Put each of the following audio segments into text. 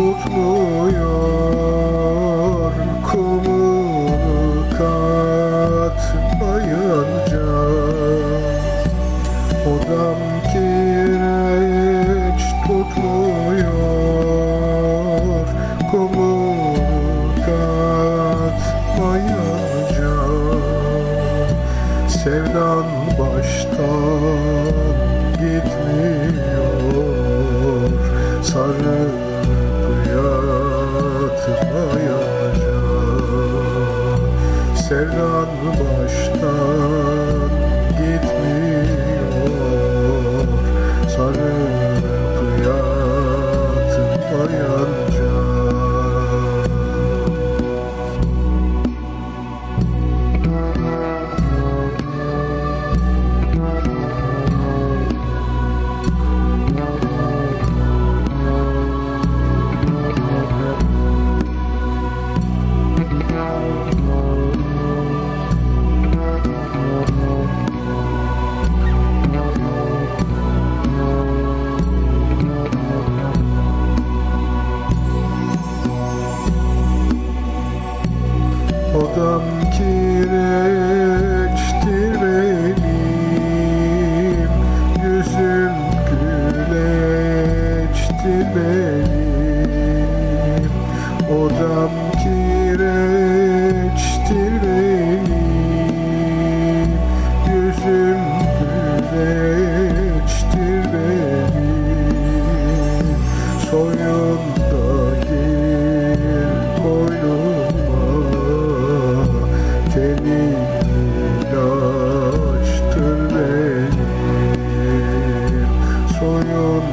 tutmuyor kumunu katmayınca. Odam kireç tutmuyor kumunu katmayınca. Sevdan baştan gitmiyor sarı Sevdan baştan Odam kireçtir ilaçtır benim Soyun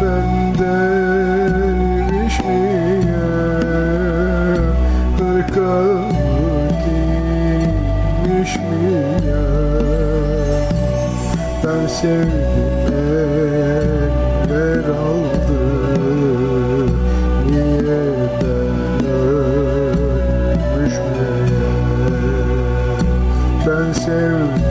bende erişmeye Hırka giymiş miye Ben sevdim eller aldı. Niye ben ölmüş Ben sevdim.